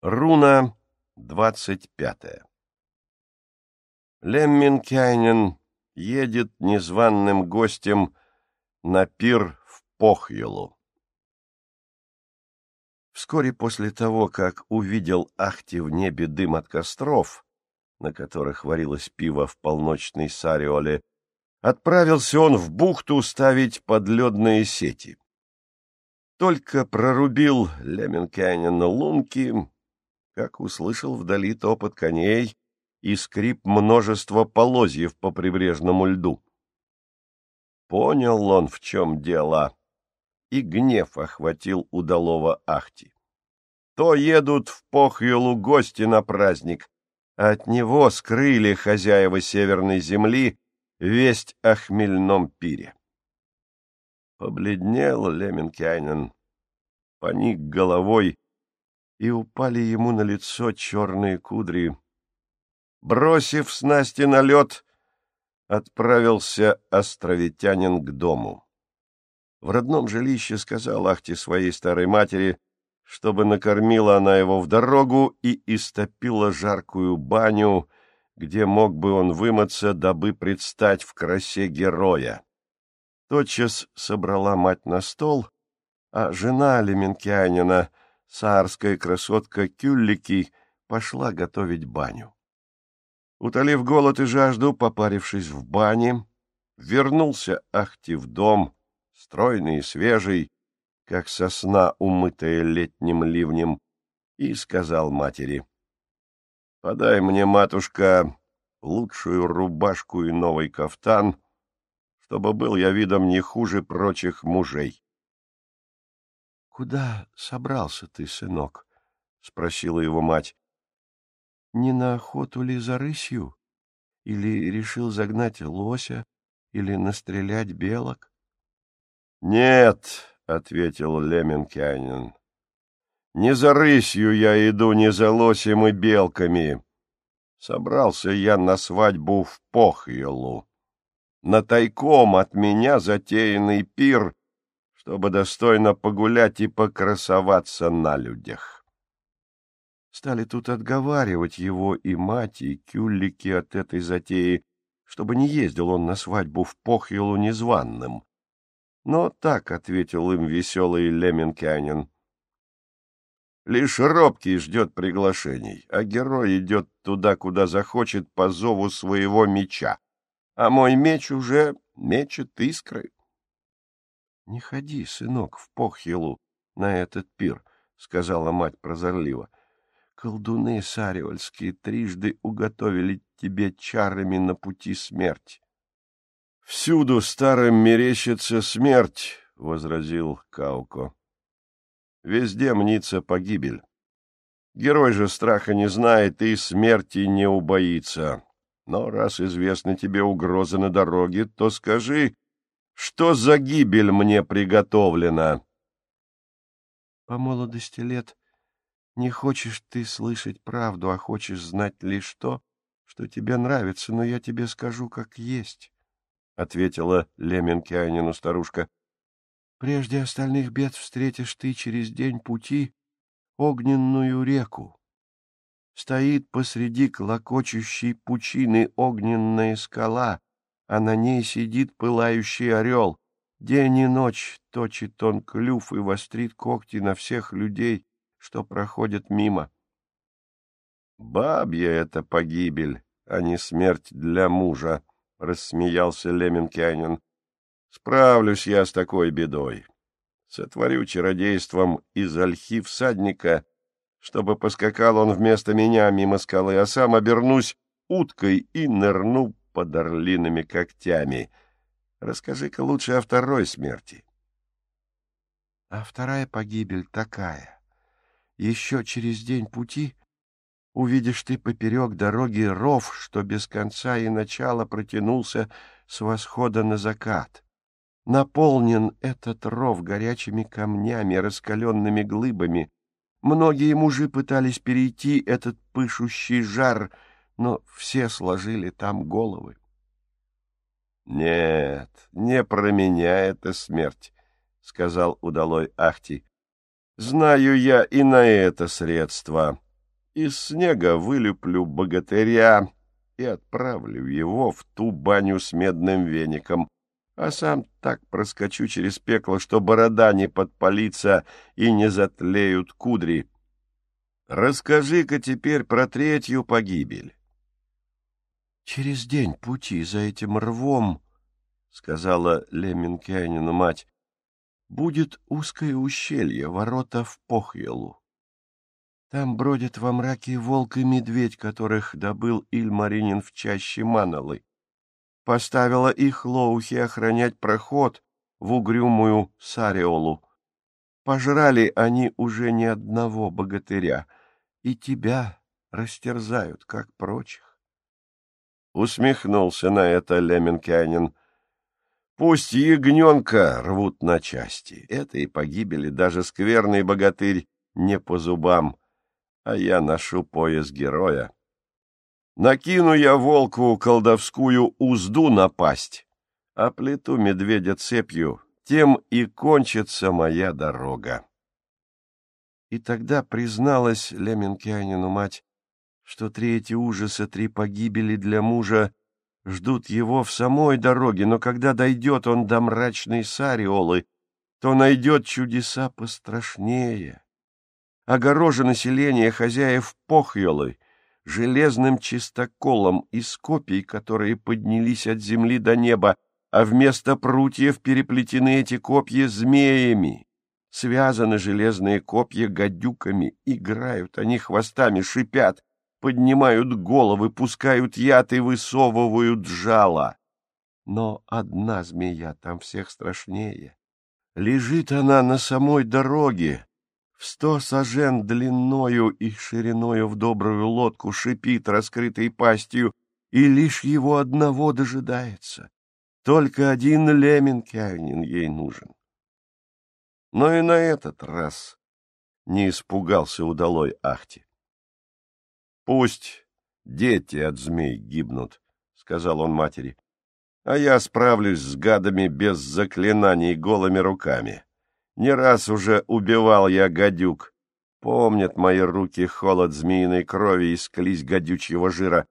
Руна двадцать пятая Лемминкайнен едет незваным гостем на пир в Похьелу. Вскоре после того, как увидел Ахти в небе дым от костров, на которых варилось пиво в полночной Сариоле, отправился он в бухту ставить подледные сети. Только прорубил Леменкайнен лунки, как услышал вдали топот коней и скрип множества полозьев по прибрежному льду. Понял он, в чем дело, и гнев охватил удалого Ахти. То едут в Похьелу гости на праздник, а от него скрыли хозяева северной земли весть о хмельном пире. Побледнел Леменкайнен, поник головой и упали ему на лицо черные кудри. Бросив снасти на лед, отправился островитянин к дому. В родном жилище сказал Ахте своей старой матери, чтобы накормила она его в дорогу и истопила жаркую баню, где мог бы он вымыться, дабы предстать в красе героя. Тотчас собрала мать на стол, а жена Леменкианина — царская красотка Кюллики пошла готовить баню. Утолив голод и жажду, попарившись в бане, вернулся Ахти в дом, стройный и свежий, как сосна, умытая летним ливнем, и сказал матери, «Подай мне, матушка, лучшую рубашку и новый кафтан, чтобы был я видом не хуже прочих мужей». Куда собрался ты, сынок? — спросила его мать. — Не на охоту ли за рысью? Или решил загнать лося? Или настрелять белок? — Нет, — ответил Леменкянин. — Не за рысью я иду, не за лосем и белками. Собрался я на свадьбу в Похьелу. На тайком от меня затеянный пир чтобы достойно погулять и покрасоваться на людях. Стали тут отговаривать его и мать, и кюллики от этой затеи, чтобы не ездил он на свадьбу в Похилу незваным. Но так ответил им веселый Леменкянин. Лишь робкий ждет приглашений, а герой идет туда, куда захочет по зову своего меча, а мой меч уже мечет искры. — Не ходи, сынок, в Похилу на этот пир, — сказала мать прозорливо. — Колдуны сариольские трижды уготовили тебе чарами на пути смерть. — Всюду старым мерещится смерть, — возразил Кауко. — Везде мнится погибель. Герой же страха не знает и смерти не убоится. Но раз известна тебе угроза на дороге, то скажи, что за гибель мне приготовлена? По молодости лет не хочешь ты слышать правду, а хочешь знать лишь то, что тебе нравится, но я тебе скажу, как есть, — ответила Леменкианину старушка. Прежде остальных бед встретишь ты через день пути огненную реку. Стоит посреди клокочущей пучины огненная скала, а на ней сидит пылающий орел. День и ночь точит он клюв и вострит когти на всех людей, что проходят мимо. — Бабья это погибель, а не смерть для мужа, — рассмеялся Леменкянин. — Справлюсь я с такой бедой. Сотворю чародейством из ольхи всадника, чтобы поскакал он вместо меня мимо скалы, а сам обернусь уткой и нырну под орлиными когтями. Расскажи-ка лучше о второй смерти. А вторая погибель такая. Еще через день пути увидишь ты поперек дороги ров, что без конца и начала протянулся с восхода на закат. Наполнен этот ров горячими камнями, раскаленными глыбами. Многие мужи пытались перейти этот пышущий жар — но все сложили там головы. — Нет, не про меня это смерть, — сказал удалой Ахти. — Знаю я и на это средство. Из снега вылеплю богатыря и отправлю его в ту баню с медным веником, а сам так проскочу через пекло, что борода не подпалится и не затлеют кудри. Расскажи-ка теперь про третью погибель. — Через день пути за этим рвом, — сказала Леменкянину мать, — будет узкое ущелье, ворота в Похьелу. Там бродят во мраке волк и медведь, которых добыл Ильмаринин в чаще Манолы поставила их лоухи охранять проход в угрюмую Сариолу. Пожрали они уже ни одного богатыря, и тебя растерзают, как прочих. Усмехнулся на это Леменкянин. Пусть ягненка рвут на части, это и погибели даже скверный богатырь не по зубам, а я ношу пояс героя. Накину я волку колдовскую узду на пасть, а плиту медведя цепью, тем и кончится моя дорога. И тогда призналась Леменкианину мать, что три эти ужаса, три погибели для мужа ждут его в самой дороге, но когда дойдет он до мрачной Сариолы, то найдет чудеса пострашнее. Огороже население хозяев Похьолы — железным чистоколом из копий, которые поднялись от земли до неба, а вместо прутьев переплетены эти копья змеями. Связаны железные копья гадюками, играют они хвостами, шипят, поднимают головы, пускают яд и высовывают жало. Но одна змея там всех страшнее. Лежит она на самой дороге, в сто сажен длинною и шириною в добрую лодку шипит раскрытой пастью, и лишь его одного дожидается. Только один Леменкянин ей нужен. Но и на этот раз не испугался удалой Ахти. — Пусть дети от змей гибнут, — сказал он матери, — а я справлюсь с гадами без заклинаний голыми руками. — не раз уже убивал я гадюк. Помнят мои руки холод змеиной крови и склизь гадючьего жира.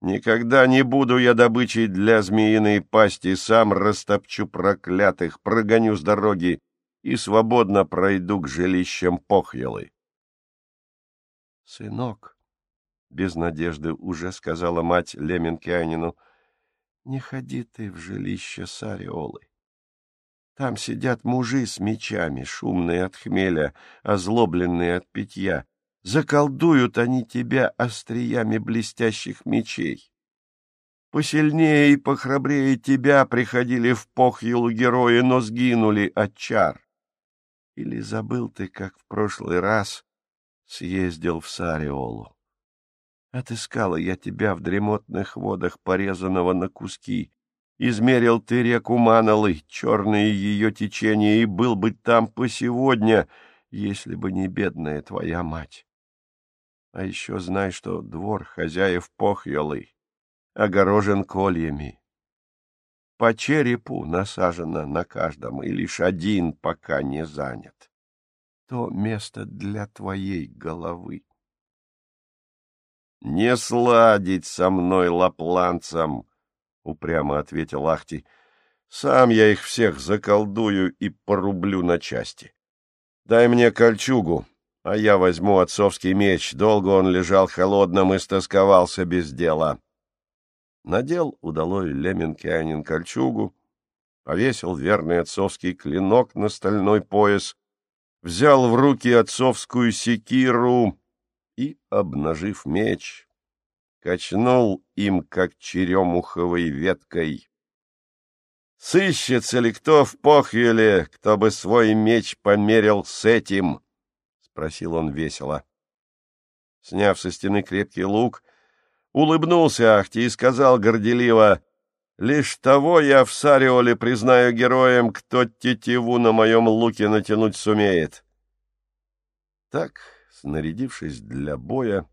Никогда не буду я добычей для змеиной пасти, сам растопчу проклятых, прогоню с дороги и свободно пройду к жилищам Похьелы. — Сынок, — без надежды уже сказала мать Леменкианину, — не ходи ты в жилище Сариолы. Там сидят мужи с мечами, шумные от хмеля, озлобленные от питья. Заколдуют они тебя остриями блестящих мечей. Посильнее и похрабрее тебя приходили в похьелу герои, но сгинули от чар. Или забыл ты, как в прошлый раз съездил в Сариолу? Отыскала я тебя в дремотных водах, порезанного на куски, Измерил ты реку Манолы, черные ее течения, и был бы там по сегодня, если бы не бедная твоя мать. А еще знай, что двор хозяев Похьелы огорожен кольями. По черепу насажено на каждом, и лишь один пока не занят. То место для твоей головы. Не сладить со мной, лапланцам! — упрямо ответил Ахти. — Сам я их всех заколдую и порублю на части. Дай мне кольчугу, а я возьму отцовский меч. Долго он лежал холодным и стосковался без дела. Надел удалой Леменкианин кольчугу, повесил верный отцовский клинок на стальной пояс, взял в руки отцовскую секиру и, обнажив меч, качнул им, как черемуховой веткой. «Сыщется ли кто в Похьеле, кто бы свой меч померил с этим?» — спросил он весело. Сняв со стены крепкий лук, улыбнулся Ахти и сказал горделиво, «Лишь того я в Сариоле признаю героем, кто тетиву на моем луке натянуть сумеет». Так, снарядившись для боя,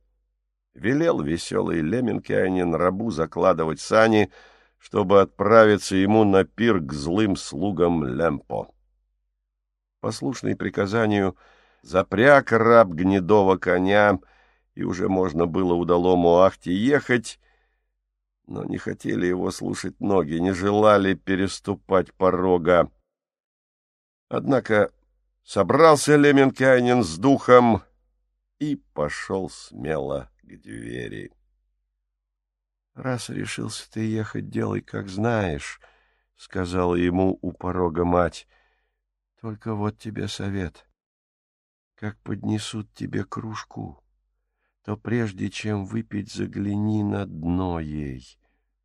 велел веселый Леменкианин рабу закладывать сани, чтобы отправиться ему на пир к злым слугам Лемпо. Послушный приказанию, запряг раб гнедого коня и уже можно было удалому Ахти ехать, но не хотели его слушать ноги, не желали переступать порога. Однако собрался Леменкайнин с духом и пошел смело к двери. — Раз решился ты ехать, делай, как знаешь, — сказала ему у порога мать. — Только вот тебе совет. Как поднесут тебе кружку, то прежде чем выпить, загляни на дно ей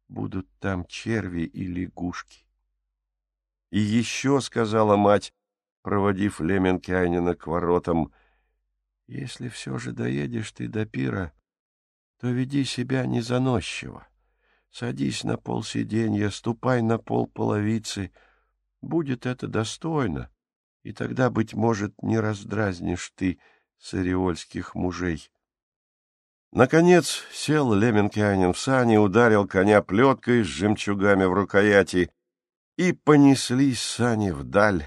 будут там черви и лягушки. И еще, — сказала мать, проводив Леменкянина к воротам, — если все же доедешь ты до пира, то веди себя незаносчиво. Садись на пол сиденья, ступай на пол половицы. Будет это достойно, и тогда, быть может, не раздразнишь ты сариольских мужей. Наконец сел Леменкианин в сани, ударил коня плеткой с жемчугами в рукояти, и понеслись сани вдаль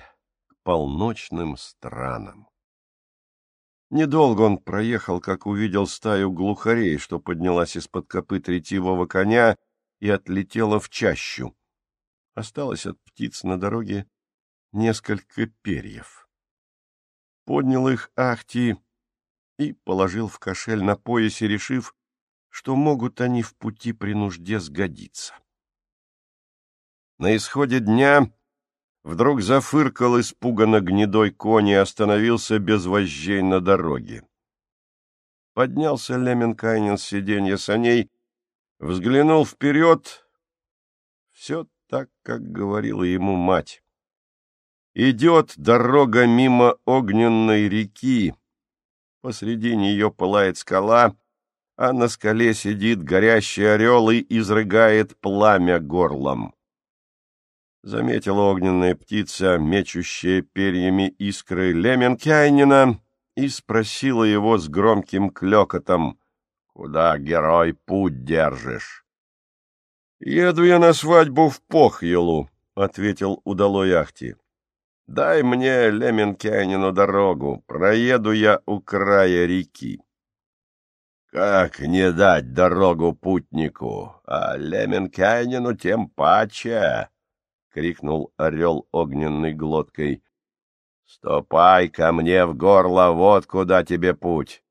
к полночным странам. Недолго он проехал, как увидел стаю глухарей, что поднялась из-под копыт ретивого коня и отлетела в чащу. Осталось от птиц на дороге несколько перьев. Поднял их Ахти и положил в кошель на поясе, решив, что могут они в пути при нужде сгодиться. На исходе дня вдруг зафыркал испуганно гнедой конь и остановился без вожжей на дороге. Поднялся Леменкайнин с сиденья саней, взглянул вперед. Все так, как говорила ему мать. Идет дорога мимо огненной реки, Посреди нее пылает скала, а на скале сидит горящий орел и изрыгает пламя горлом. Заметила огненная птица, мечущая перьями искры Леменкайнина, и спросила его с громким клёкотом, «Куда, герой, путь держишь?» «Еду я на свадьбу в Похьелу», — ответил удалой Ахти. Дай мне, Леменкянину, дорогу, проеду я у края реки. Как не дать дорогу путнику, а Леменкянину тем паче? — крикнул орел огненной глоткой. — Ступай ко мне в горло, вот куда тебе путь.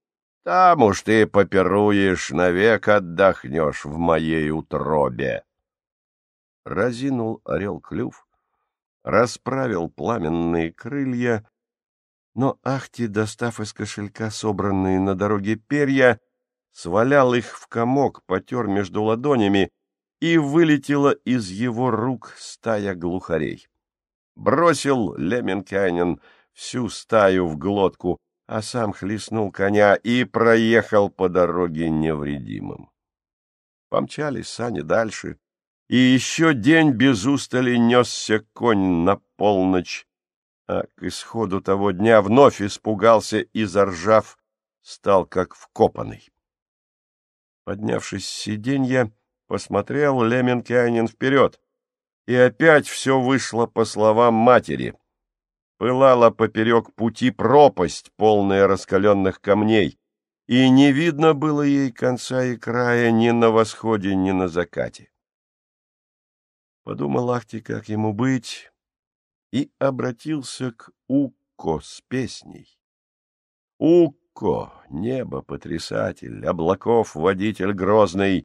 Там уж ты попируешь, навек отдохнешь в моей утробе. Разинул орел клюв, расправил пламенные крылья, но Ахти, достав из кошелька собранные на дороге перья, свалял их в комок, потер между ладонями, и вылетела из его рук стая глухарей. Бросил Леменкайнин всю стаю в глотку, а сам хлестнул коня и проехал по дороге невредимым. Помчались сани дальше, и еще день без устали несся конь на полночь, а к исходу того дня вновь испугался и, заржав, стал как вкопанный. Поднявшись с сиденья, посмотрел Леменкянин вперед, и опять все вышло по словам матери. Пылала поперек пути пропасть, полная раскаленных камней, и не видно было ей конца и края ни на восходе, ни на закате. Подумал Ахти, как ему быть, и обратился к Укко с песней. Укко, небо потрясатель, облаков водитель грозный,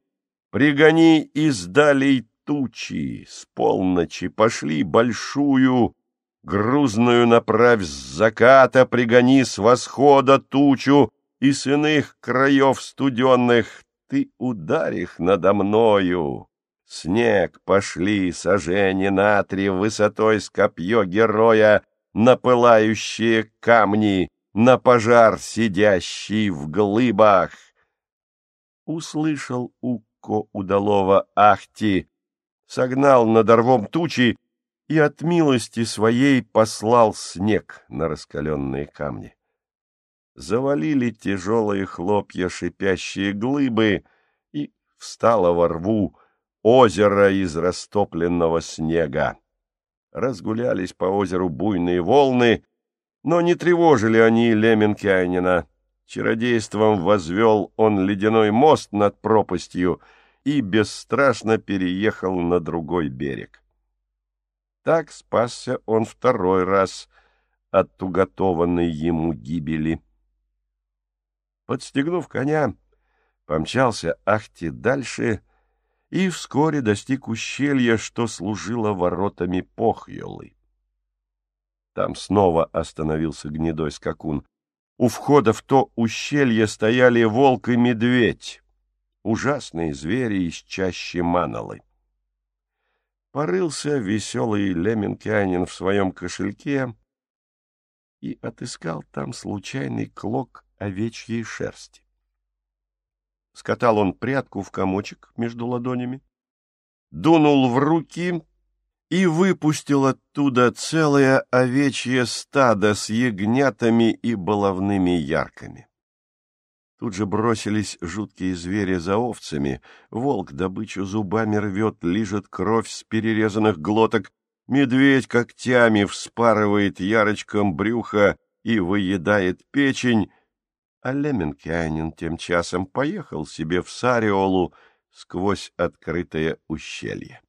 пригони издалей тучи, с полночи пошли большую, грузную направь с заката, пригони с восхода тучу, и с иных краев студенных ты ударих надо мною. Снег пошли сожжени на три высотой с копье героя на пылающие камни, на пожар, сидящий в глыбах. Услышал Укко удалого Ахти, согнал над орвом тучи и от милости своей послал снег на раскаленные камни. Завалили тяжелые хлопья шипящие глыбы, и встала во рву озеро из растопленного снега. Разгулялись по озеру буйные волны, но не тревожили они Леменкянина. Чародейством возвел он ледяной мост над пропастью и бесстрашно переехал на другой берег. Так спасся он второй раз от уготованной ему гибели. Подстегнув коня, помчался Ахти дальше и вскоре достиг ущелья, что служило воротами Похьолы. Там снова остановился гнедой скакун. У входа в то ущелье стояли волк и медведь, ужасные звери из чащи Манолы. Порылся веселый леменкянин в своем кошельке и отыскал там случайный клок овечьей шерсти. Скатал он прядку в комочек между ладонями, дунул в руки и выпустил оттуда целое овечье стадо с ягнятами и баловными ярками. Тут же бросились жуткие звери за овцами. Волк добычу зубами рвет, лижет кровь с перерезанных глоток. Медведь когтями вспарывает ярочком брюха и выедает печень. А Леменкянин тем часом поехал себе в Сариолу сквозь открытое ущелье.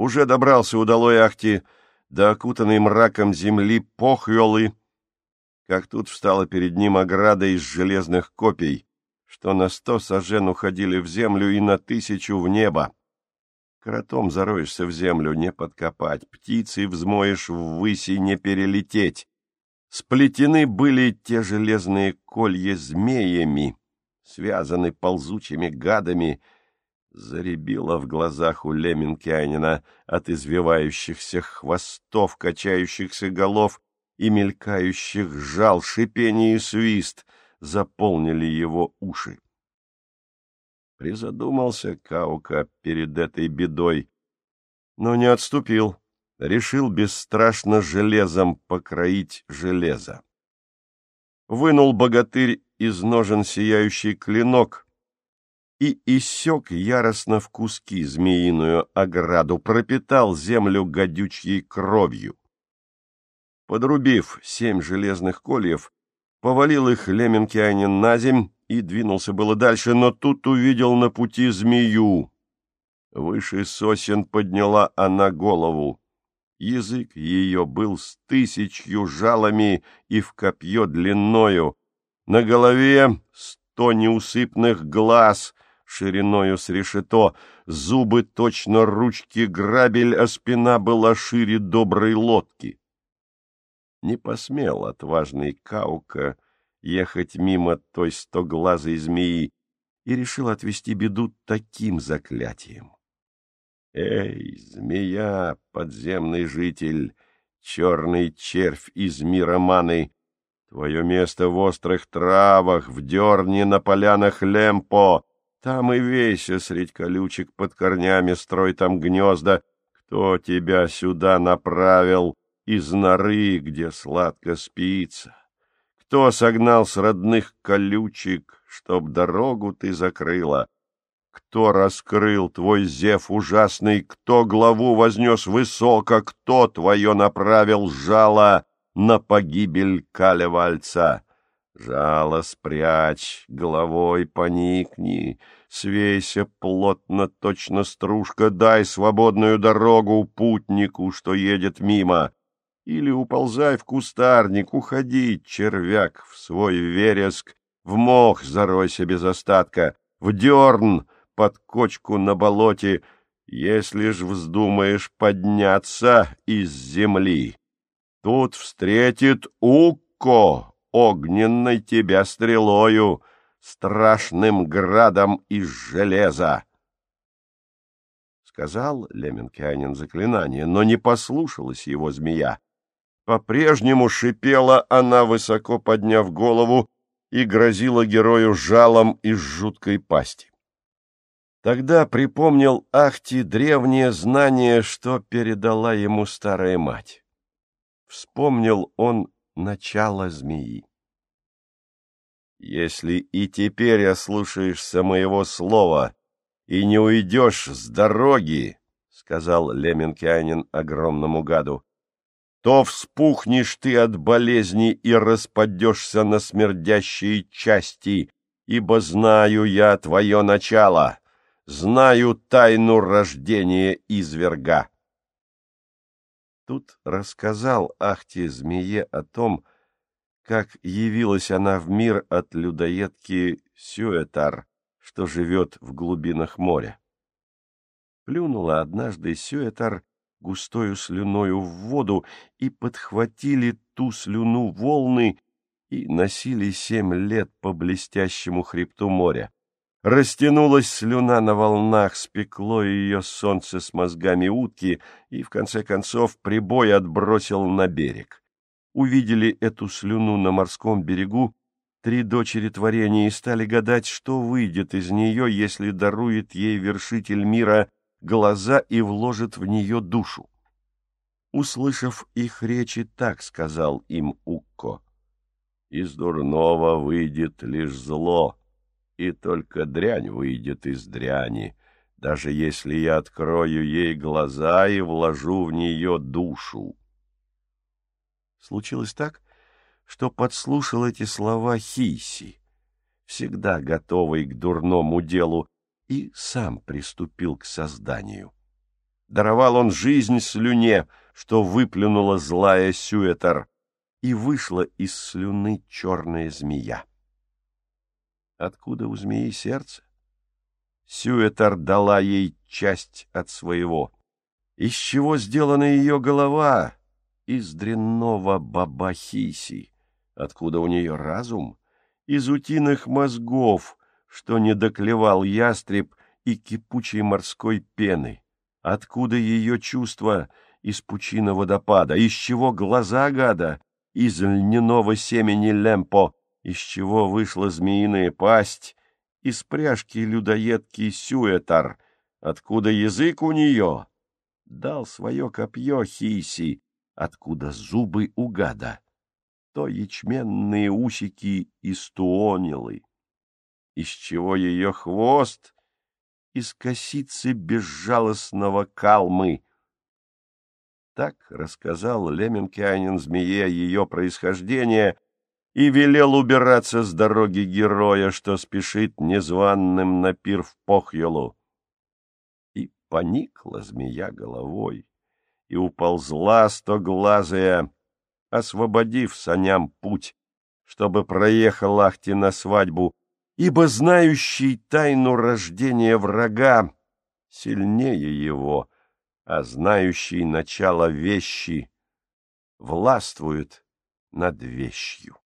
Уже добрался удалой Ахти до окутанной мраком земли Похьолы, как тут встала перед ним ограда из железных копий, что на сто сажен уходили в землю и на тысячу в небо. Кротом зароешься в землю, не подкопать, птицей взмоешь ввысь и не перелететь. Сплетены были те железные колья змеями, связаны ползучими гадами, заребило в глазах у Леменкянина от извивающихся хвостов, качающихся голов и мелькающих жал, шипение и свист заполнили его уши. Призадумался Каука перед этой бедой, но не отступил, решил бесстрашно железом покроить железо. Вынул богатырь из ножен сияющий клинок и иссек яростно в куски змеиную ограду, пропитал землю гадючей кровью. Подрубив семь железных кольев, повалил их Леменкианин на земь и двинулся было дальше, но тут увидел на пути змею. Выше сосен подняла она голову. Язык ее был с тысячью жалами и в копье длинною. На голове сто неусыпных глаз шириною с решето, зубы точно ручки грабель, а спина была шире доброй лодки не посмел отважный Каука ехать мимо той стоглазой змеи и решил отвести беду таким заклятием. Эй, змея, подземный житель, черный червь из мира маны, твое место в острых травах, в дерне на полянах Лемпо, там и вейся средь колючек под корнями, строй там гнезда, кто тебя сюда направил, из норы, где сладко спится? Кто согнал с родных колючек, чтоб дорогу ты закрыла? Кто раскрыл твой зев ужасный, кто главу вознес высоко, кто твое направил жало на погибель Калевальца? Жало спрячь, головой поникни, свейся плотно, точно стружка, дай свободную дорогу путнику, что едет мимо. Или уползай в кустарник, уходи, червяк, в свой вереск, в мох заройся без остатка, в дерн под кочку на болоте, если ж вздумаешь подняться из земли. Тут встретит Укко, огненной тебя стрелою, страшным градом из железа. Сказал Леменкянин заклинание, но не послушалась его змея. По-прежнему шипела она, высоко подняв голову, и грозила герою жалом из жуткой пасти. Тогда припомнил Ахти древнее знание, что передала ему старая мать. Вспомнил он начало змеи. «Если и теперь ослушаешься моего слова и не уйдешь с дороги, — сказал Леменкянин огромному гаду, то вспухнешь ты от болезни и распадешься на смердящие части, ибо знаю я твое начало, знаю тайну рождения изверга. Тут рассказал Ахте змее о том, как явилась она в мир от людоедки Сюэтар, что живет в глубинах моря. Плюнула однажды Сюэтар густою слюною в воду, и подхватили ту слюну волны и носили семь лет по блестящему хребту моря. Растянулась слюна на волнах, спекло ее солнце с мозгами утки, и, в конце концов, прибой отбросил на берег. Увидели эту слюну на морском берегу три дочери творения и стали гадать, что выйдет из нее, если дарует ей вершитель мира глаза и вложит в нее душу. Услышав их речи, так сказал им Укко. «Из дурного выйдет лишь зло, и только дрянь выйдет из дряни, даже если я открою ей глаза и вложу в нее душу». Случилось так, что подслушал эти слова Хиси, всегда готовый к дурному делу, и сам приступил к созданию. Даровал он жизнь слюне, что выплюнула злая Сюэтер, и вышла из слюны черная змея. Откуда у змеи сердце? Сюэтер дала ей часть от своего. Из чего сделана ее голова? Из дрянного бабахиси. Откуда у нее разум? Из утиных мозгов, что не доклевал ястреб и кипучей морской пены. Откуда ее чувства из пучины водопада? Из чего глаза гада? Из льняного семени лемпо? Из чего вышла змеиная пасть? Из пряжки людоедки сюэтар? Откуда язык у нее? Дал свое копье хиси. Откуда зубы у гада? То ячменные усики из туонилы из чего ее хвост из косицы безжалостного калмы. Так рассказал Леменкянин змее ее происхождение и велел убираться с дороги героя, что спешит незваным на пир в Похьелу. И поникла змея головой, и уползла стоглазая, освободив саням путь, чтобы проехал Ахти на свадьбу, ибо знающий тайну рождения врага сильнее его, а знающий начало вещи властвует над вещью.